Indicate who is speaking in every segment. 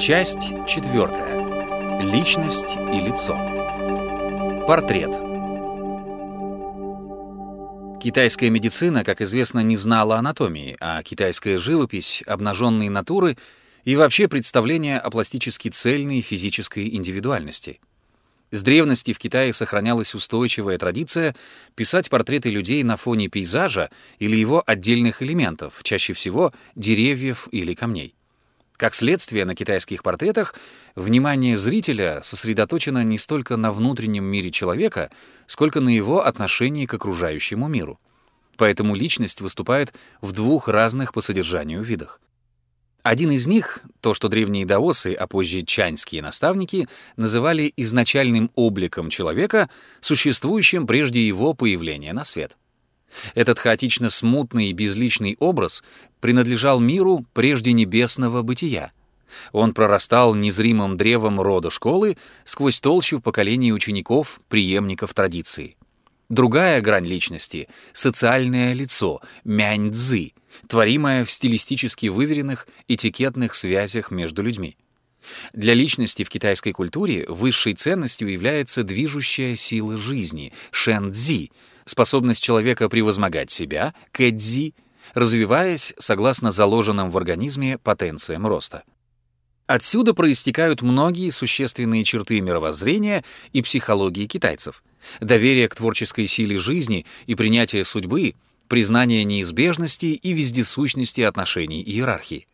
Speaker 1: Часть четвертая. Личность и лицо. Портрет. Китайская медицина, как известно, не знала анатомии, а китайская живопись, обнаженные натуры и вообще представление о пластически цельной физической индивидуальности. С древности в Китае сохранялась устойчивая традиция писать портреты людей на фоне пейзажа или его отдельных элементов, чаще всего деревьев или камней. Как следствие, на китайских портретах внимание зрителя сосредоточено не столько на внутреннем мире человека, сколько на его отношении к окружающему миру. Поэтому личность выступает в двух разных по содержанию видах. Один из них, то, что древние даосы, а позже чаньские наставники, называли изначальным обликом человека, существующим прежде его появления на свет. Этот хаотично смутный и безличный образ принадлежал миру прежде небесного бытия. Он прорастал незримым древом рода школы сквозь толщу поколений учеников, преемников традиции. Другая грань личности — социальное лицо, мянь-цзы, творимое в стилистически выверенных этикетных связях между людьми. Для личности в китайской культуре высшей ценностью является движущая сила жизни — шэн-цзи — способность человека превозмогать себя, кэдзи, развиваясь согласно заложенным в организме потенциям роста. Отсюда проистекают многие существенные черты мировоззрения и психологии китайцев. Доверие к творческой силе жизни и принятие судьбы, признание неизбежности и вездесущности отношений иерархии.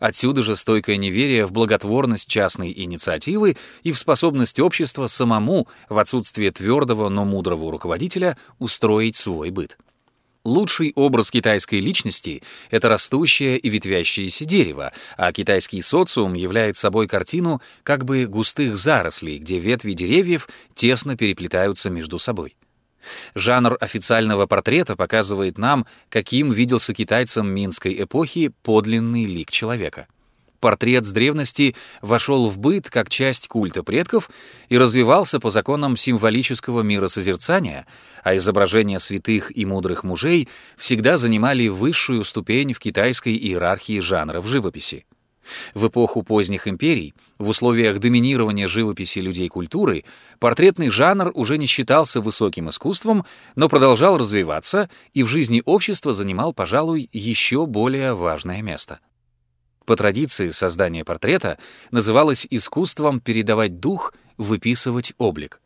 Speaker 1: Отсюда же стойкое неверие в благотворность частной инициативы и в способность общества самому, в отсутствие твердого, но мудрого руководителя, устроить свой быт. Лучший образ китайской личности — это растущее и ветвящееся дерево, а китайский социум является собой картину как бы густых зарослей, где ветви деревьев тесно переплетаются между собой. Жанр официального портрета показывает нам, каким виделся китайцам минской эпохи подлинный лик человека. Портрет с древности вошел в быт как часть культа предков и развивался по законам символического миросозерцания, а изображения святых и мудрых мужей всегда занимали высшую ступень в китайской иерархии жанров живописи. В эпоху поздних империй, в условиях доминирования живописи людей культуры, портретный жанр уже не считался высоким искусством, но продолжал развиваться и в жизни общества занимал, пожалуй, еще более важное место. По традиции создание портрета называлось искусством передавать дух, выписывать облик.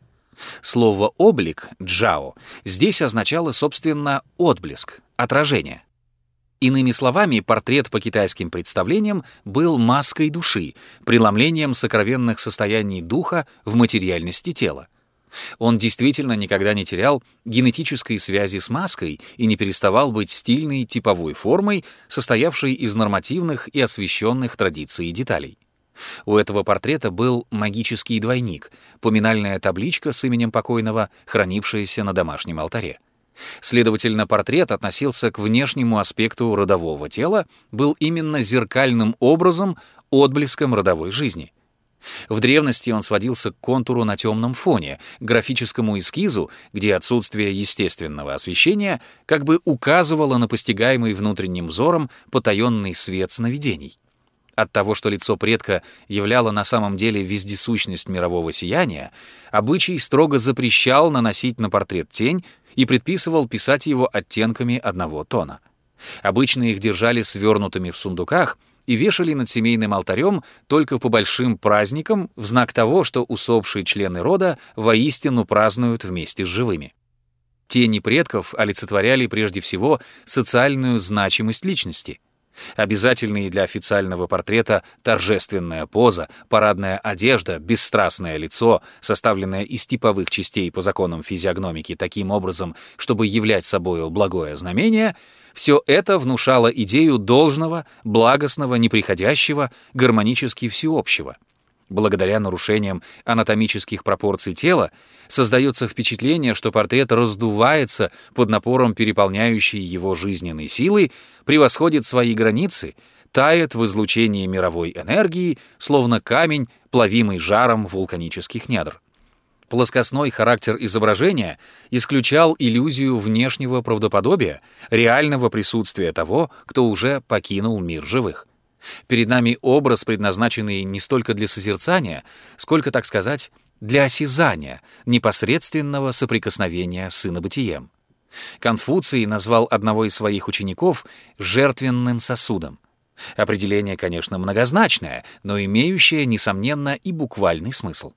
Speaker 1: Слово «облик» — «джао» здесь означало, собственно, отблеск, отражение. Иными словами, портрет по китайским представлениям был маской души, преломлением сокровенных состояний духа в материальности тела. Он действительно никогда не терял генетической связи с маской и не переставал быть стильной типовой формой, состоявшей из нормативных и освещенных традиций и деталей. У этого портрета был магический двойник, поминальная табличка с именем покойного, хранившаяся на домашнем алтаре. Следовательно, портрет относился к внешнему аспекту родового тела, был именно зеркальным образом, отблеском родовой жизни. В древности он сводился к контуру на темном фоне, графическому эскизу, где отсутствие естественного освещения как бы указывало на постигаемый внутренним взором потаенный свет сновидений. От того, что лицо предка являло на самом деле вездесущность мирового сияния, обычай строго запрещал наносить на портрет тень и предписывал писать его оттенками одного тона. Обычно их держали свернутыми в сундуках и вешали над семейным алтарем только по большим праздникам в знак того, что усопшие члены рода воистину празднуют вместе с живыми. Тени предков олицетворяли прежде всего социальную значимость личности — Обязательные для официального портрета торжественная поза, парадная одежда, бесстрастное лицо, составленное из типовых частей по законам физиогномики таким образом, чтобы являть собою благое знамение, все это внушало идею должного, благостного, неприходящего, гармонически всеобщего — Благодаря нарушениям анатомических пропорций тела создается впечатление, что портрет раздувается под напором переполняющей его жизненной силы, превосходит свои границы, тает в излучении мировой энергии, словно камень, плавимый жаром вулканических недр. Плоскостной характер изображения исключал иллюзию внешнего правдоподобия, реального присутствия того, кто уже покинул мир живых. Перед нами образ, предназначенный не столько для созерцания, сколько, так сказать, для осязания, непосредственного соприкосновения с инобытием. Конфуций назвал одного из своих учеников жертвенным сосудом. Определение, конечно, многозначное, но имеющее, несомненно, и буквальный смысл.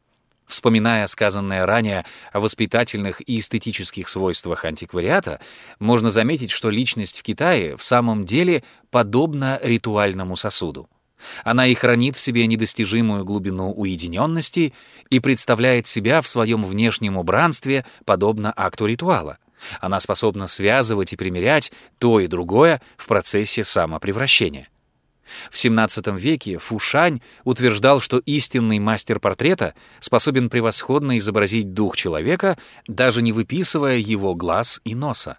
Speaker 1: Вспоминая сказанное ранее о воспитательных и эстетических свойствах антиквариата, можно заметить, что личность в Китае в самом деле подобна ритуальному сосуду. Она и хранит в себе недостижимую глубину уединенности и представляет себя в своем внешнем убранстве подобно акту ритуала. Она способна связывать и примерять то и другое в процессе самопревращения. В XVII веке Фушань утверждал, что истинный мастер портрета способен превосходно изобразить дух человека, даже не выписывая его глаз и носа.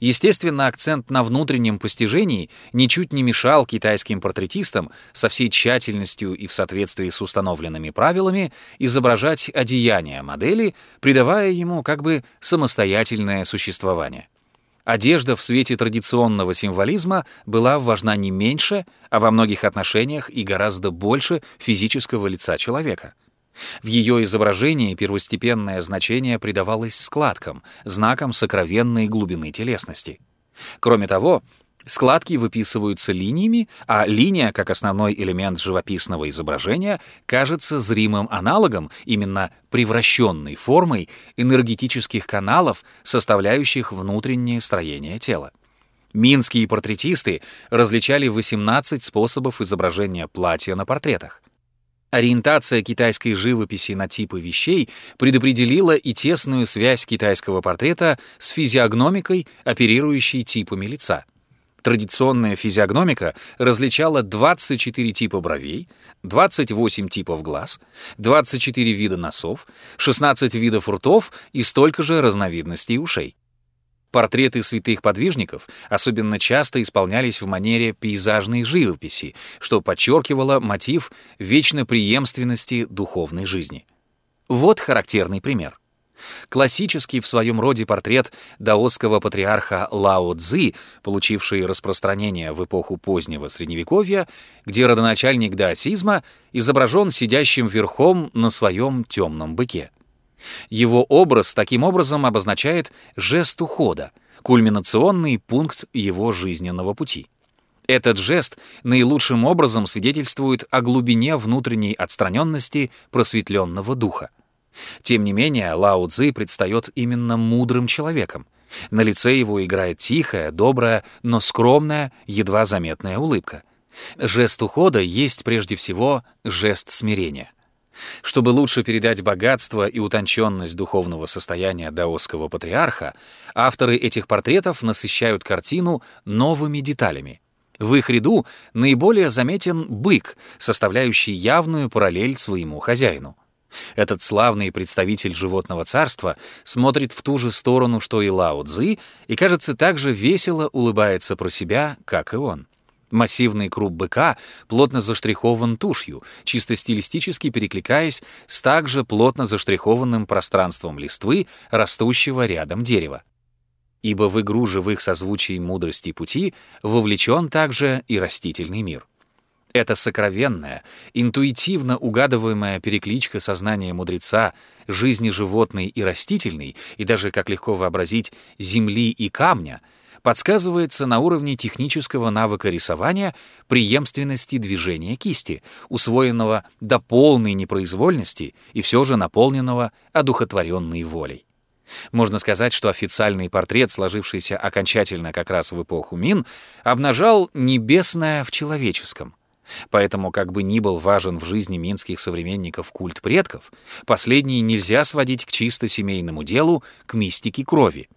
Speaker 1: Естественно, акцент на внутреннем постижении ничуть не мешал китайским портретистам со всей тщательностью и в соответствии с установленными правилами изображать одеяние модели, придавая ему как бы самостоятельное существование. Одежда в свете традиционного символизма была важна не меньше, а во многих отношениях и гораздо больше физического лица человека. В ее изображении первостепенное значение придавалось складкам, знакам сокровенной глубины телесности. Кроме того, Складки выписываются линиями, а линия, как основной элемент живописного изображения, кажется зримым аналогом, именно превращенной формой энергетических каналов, составляющих внутреннее строение тела. Минские портретисты различали 18 способов изображения платья на портретах. Ориентация китайской живописи на типы вещей предопределила и тесную связь китайского портрета с физиогномикой, оперирующей типами лица — Традиционная физиогномика различала 24 типа бровей, 28 типов глаз, 24 вида носов, 16 видов ртов и столько же разновидностей ушей. Портреты святых подвижников особенно часто исполнялись в манере пейзажной живописи, что подчеркивало мотив вечной преемственности духовной жизни. Вот характерный пример. Классический в своем роде портрет даосского патриарха Лао Цзы, получивший распространение в эпоху позднего Средневековья, где родоначальник даосизма изображен сидящим верхом на своем темном быке. Его образ таким образом обозначает жест ухода, кульминационный пункт его жизненного пути. Этот жест наилучшим образом свидетельствует о глубине внутренней отстраненности просветленного духа. Тем не менее, Лао Цзи предстает именно мудрым человеком. На лице его играет тихая, добрая, но скромная, едва заметная улыбка. Жест ухода есть прежде всего жест смирения. Чтобы лучше передать богатство и утонченность духовного состояния даосского патриарха, авторы этих портретов насыщают картину новыми деталями. В их ряду наиболее заметен бык, составляющий явную параллель своему хозяину. Этот славный представитель животного царства смотрит в ту же сторону, что и Лао Цзи, и, кажется, так же весело улыбается про себя, как и он. Массивный круп быка плотно заштрихован тушью, чисто стилистически перекликаясь с также плотно заштрихованным пространством листвы, растущего рядом дерева. Ибо в игру живых созвучий мудрости пути вовлечен также и растительный мир. Эта сокровенная, интуитивно угадываемая перекличка сознания мудреца, жизни животной и растительной, и даже, как легко вообразить, земли и камня, подсказывается на уровне технического навыка рисования преемственности движения кисти, усвоенного до полной непроизвольности и все же наполненного одухотворенной волей. Можно сказать, что официальный портрет, сложившийся окончательно как раз в эпоху Мин, обнажал небесное в человеческом — Поэтому, как бы ни был важен в жизни минских современников культ предков, последний нельзя сводить к чисто семейному делу, к мистике крови.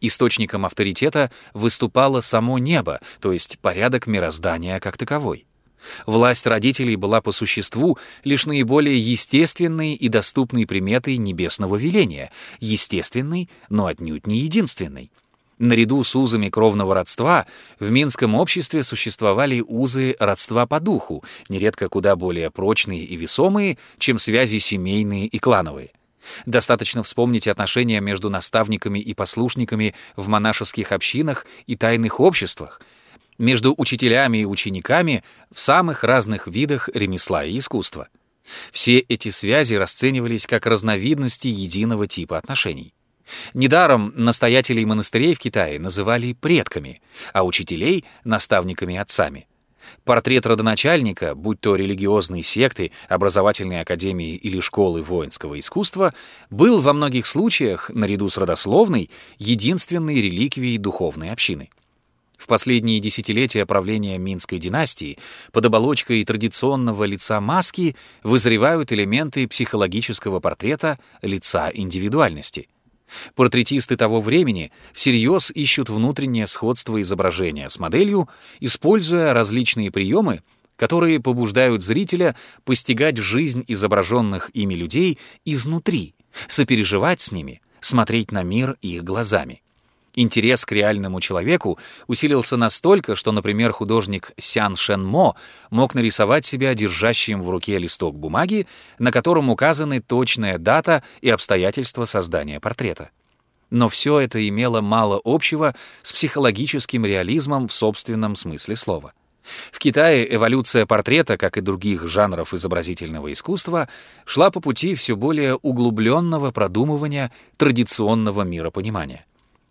Speaker 1: Источником авторитета выступало само небо, то есть порядок мироздания как таковой. Власть родителей была по существу лишь наиболее естественной и доступной приметой небесного веления, естественной, но отнюдь не единственной. Наряду с узами кровного родства в минском обществе существовали узы родства по духу, нередко куда более прочные и весомые, чем связи семейные и клановые. Достаточно вспомнить отношения между наставниками и послушниками в монашеских общинах и тайных обществах. между учителями и учениками в самых разных видах ремесла и искусства. Все эти связи расценивались как разновидности единого типа отношений. Недаром настоятелей монастырей в Китае называли предками, а учителей — наставниками-отцами. Портрет родоначальника, будь то религиозные секты, образовательные академии или школы воинского искусства, был во многих случаях, наряду с родословной, единственной реликвией духовной общины. В последние десятилетия правления Минской династии под оболочкой традиционного лица маски вызревают элементы психологического портрета лица индивидуальности — Портретисты того времени всерьез ищут внутреннее сходство изображения с моделью, используя различные приемы, которые побуждают зрителя постигать жизнь изображенных ими людей изнутри, сопереживать с ними, смотреть на мир их глазами. Интерес к реальному человеку усилился настолько, что, например, художник Сян Шен Мо мог нарисовать себя держащим в руке листок бумаги, на котором указаны точная дата и обстоятельства создания портрета. Но все это имело мало общего с психологическим реализмом в собственном смысле слова. В Китае эволюция портрета, как и других жанров изобразительного искусства, шла по пути все более углубленного продумывания традиционного миропонимания.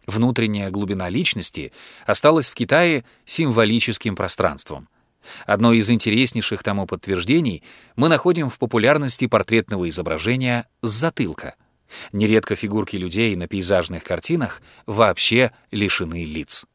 Speaker 1: Внутренняя глубина личности осталась в Китае символическим пространством. Одно из интереснейших тому подтверждений мы находим в популярности портретного изображения с затылка. Нередко фигурки людей на пейзажных картинах вообще лишены лиц.